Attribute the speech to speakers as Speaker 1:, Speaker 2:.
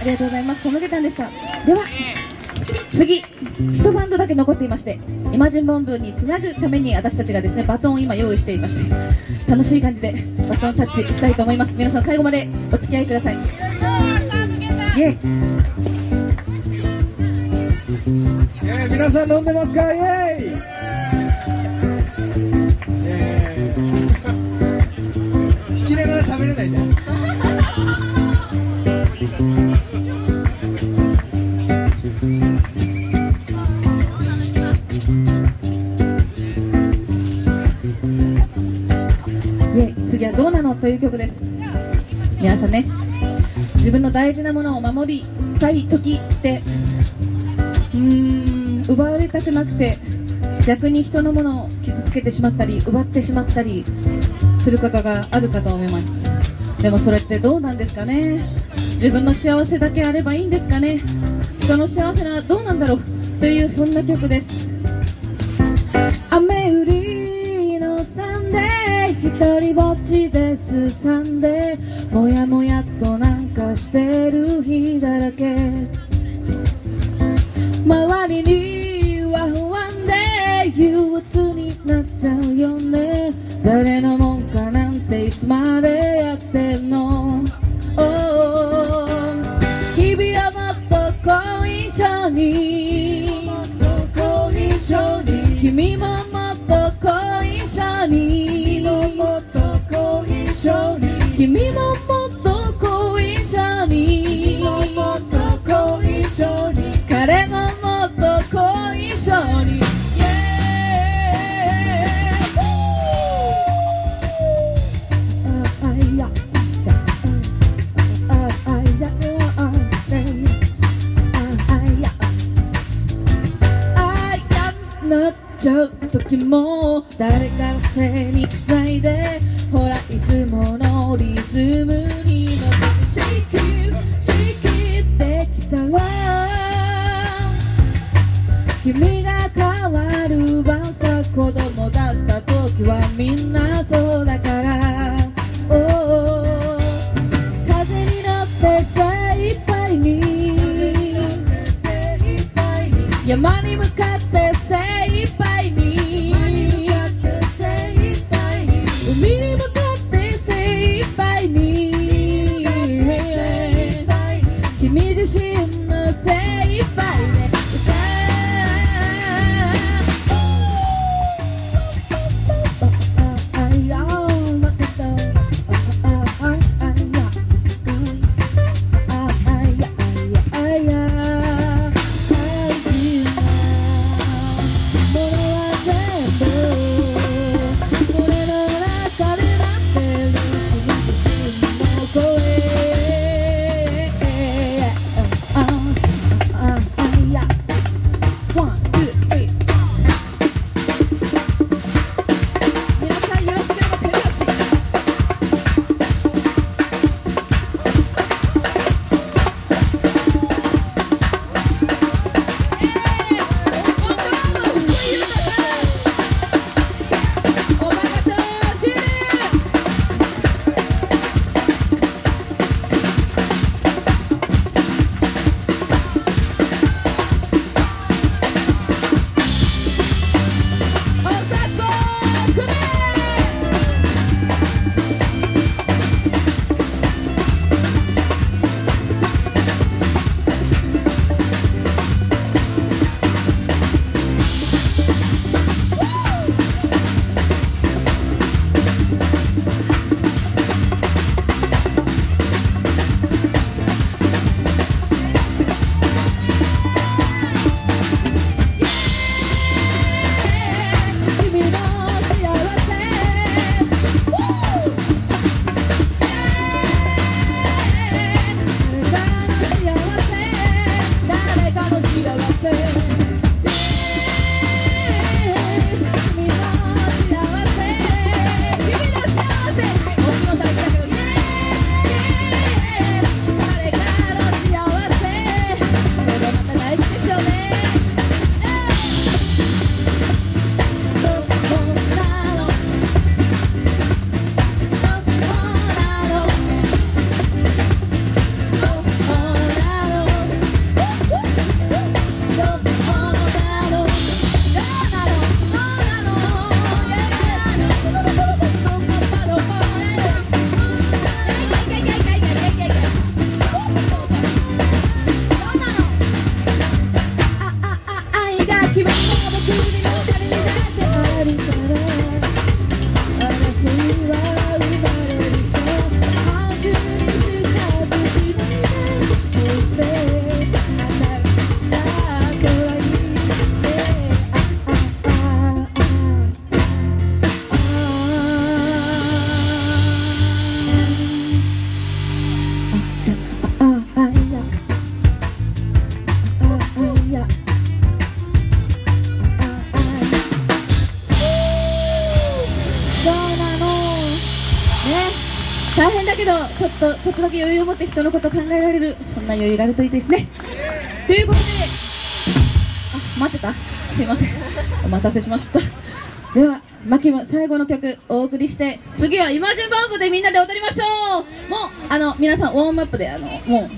Speaker 1: ありがとうございます。そのげたんでした。では次。一バンドだけ残っていましてイマジンボンブーにつなぐために私たちがですねバトンを今用意していまして楽しい感じでバトンタッチしたいと思います。皆さん最後までお付き合いください。イエイ。
Speaker 2: えー、皆さん飲んでますか？イエーイ「?
Speaker 1: 」という曲です。皆さんね自分の大事なものを守りたい時ってうーん奪われたくなくて逆に人のものを傷つけてしまったり奪ってしまったりすることがあるかと思います。でもそれってどうなんですかね？自分の幸せだけあればいいんですかね？人の幸せはどうなんだろう？というそんな曲です。雨降りの Sunday。一人ぼっちです Sunday もやもやっとなんかしてる日だらけ。周りには不安で憂鬱になっちゃうよね。誰のもんかなんていつまでやってんの、oh、日々をもっとご一緒に。君も誰かのせいにしないでほらいつものリズムに乗ってしきしきってきたら君が変わる晩さ子供だった時はみんなそうだから、oh 風に乗って精一杯に。山に向かって精大変だけどちょっとちょっとだけ余裕を持って人のこと考えられるそんな余裕があるといいですね。ということであ待ってた。すいません。お待たせしました。ではマキも最後の曲お送りして次はイマジンバンプでみんなで踊りましょう。もうあの皆さんウォームアップであのもう